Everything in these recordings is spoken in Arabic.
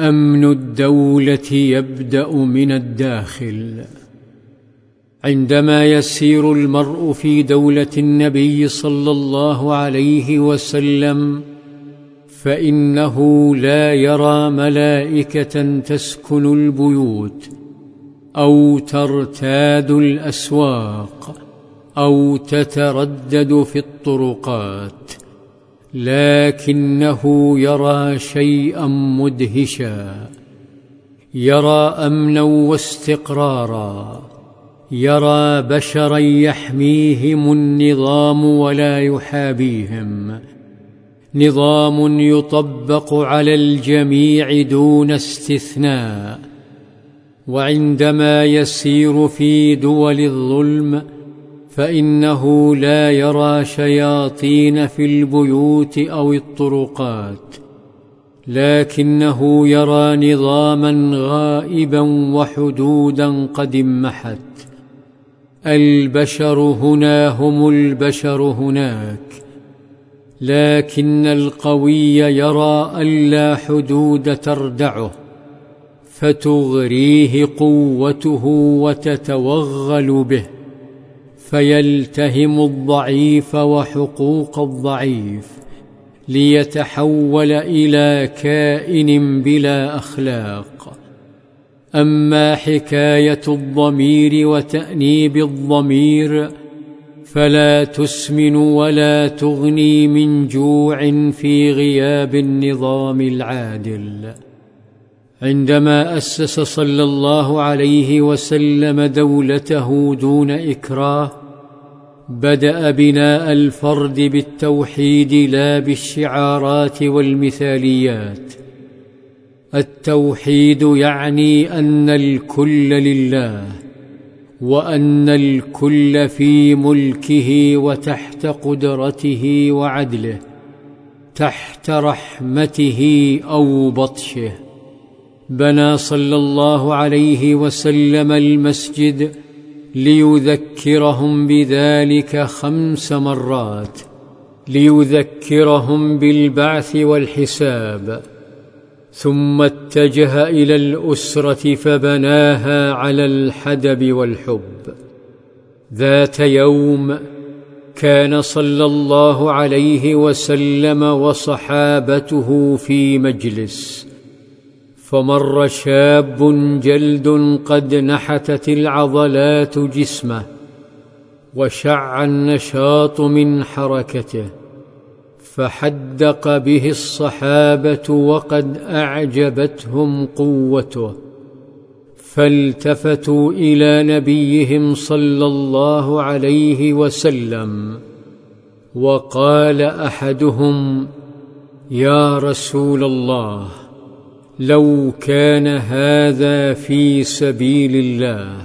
أمن الدولة يبدأ من الداخل. عندما يسير المرء في دولة النبي صلى الله عليه وسلم فإنه لا يرى ملائكة تسكن البيوت أو ترتاد الأسواق أو تتردد في الطرقات. لكنه يرى شيئا مدهشا يرى أمنا واستقرارا يرى بشرا يحميهم النظام ولا يحابيهم نظام يطبق على الجميع دون استثناء وعندما يسير في دول الظلم فإنه لا يرى شياطين في البيوت أو الطرقات لكنه يرى نظاما غائبا وحدودا قد امحت. البشر هنا هم البشر هناك لكن القوي يرى الا حدود تردعه فتغريه قوته وتتوغل به. فيلتهم الضعيف وحقوق الضعيف ليتحول إلى كائن بلا أخلاق. أما حكاية الضمير وتأنيب الضمير فلا تسمن ولا تغني من جوع في غياب النظام العادل. عندما أسس صلى الله عليه وسلم دولته دون إكراه بدأ بناء الفرد بالتوحيد لا بالشعارات والمثاليات. التوحيد يعني أن الكل لله وأن الكل في ملكه وتحت قدرته وعدله تحت رحمته أو بطشه. بنى صلى الله عليه وسلم المسجد ليذكرهم بذلك خمس مرات ليذكرهم بالبعث والحساب ثم اتجه إلى الأسرة فبناها على الحدب والحب. ذات يوم كان صلى الله عليه وسلم وصحابته في مجلس فمر شاب جلد قد نحتت العضلات جسمه وشع النشاط من حركته فحدق به الصحابة وقد أعجبتهم قوته فالتفتوا إلى نبيهم صلى الله عليه وسلم وقال أحدهم يا رسول الله لو كان هذا في سبيل الله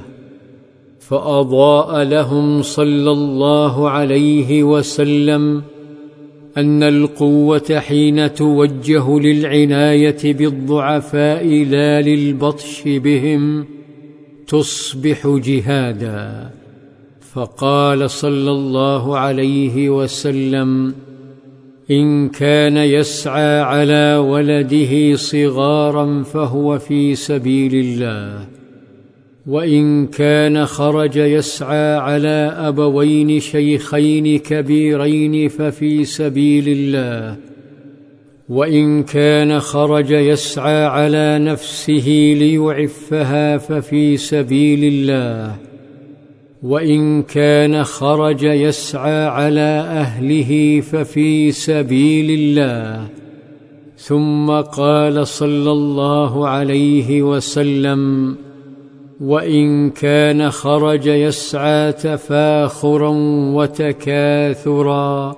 فأضاء لهم صلى الله عليه وسلم أن القوة حين توجه للعناية بالضعفاء لا للبطش بهم تصبح جهادا. فقال صلى الله عليه وسلم إن كان يسعى على ولده صغارا فهو في سبيل الله وإن كان خرج يسعى على أبوين شيخين كبيرين ففي سبيل الله وإن كان خرج يسعى على نفسه ليعفها ففي سبيل الله. وإن كان خرج يسعى على أهله ففي سبيل الله. ثم قال صلى الله عليه وسلم وإن كان خرج يسعى تفاخرا وتكاثرا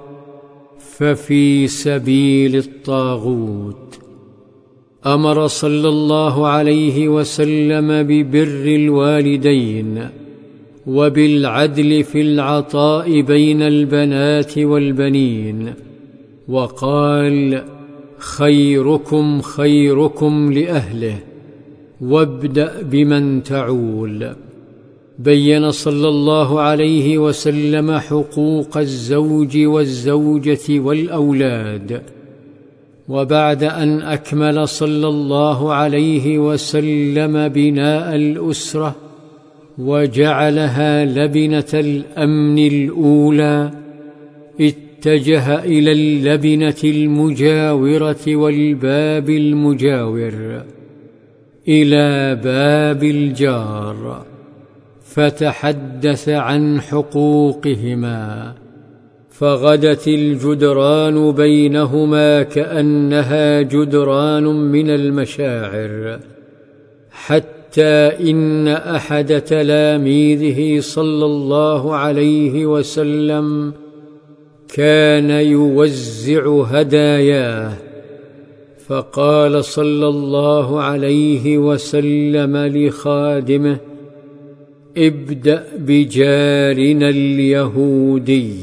ففي سبيل الطاغوت. أمر صلى الله عليه وسلم ببر الوالدين وبالعدل في العطاء بين البنات والبنين وقال خيركم خيركم لأهله وابدأ بمن تعول بين صلى الله عليه وسلم حقوق الزوج والزوجة والأولاد وبعد أن أكمل صلى الله عليه وسلم بناء الأسرة وجعلها لبنة الأمن الأولى اتجه إلى اللبنة المجاورة والباب المجاور إلى باب الجار فتحدث عن حقوقهما فغدت الجدران بينهما كأنها جدران من المشاعر حتى إن أحد تلاميذه صلى الله عليه وسلم كان يوزع هداياه. فقال صلى الله عليه وسلم لخادمه ابدأ بجارنا اليهودي.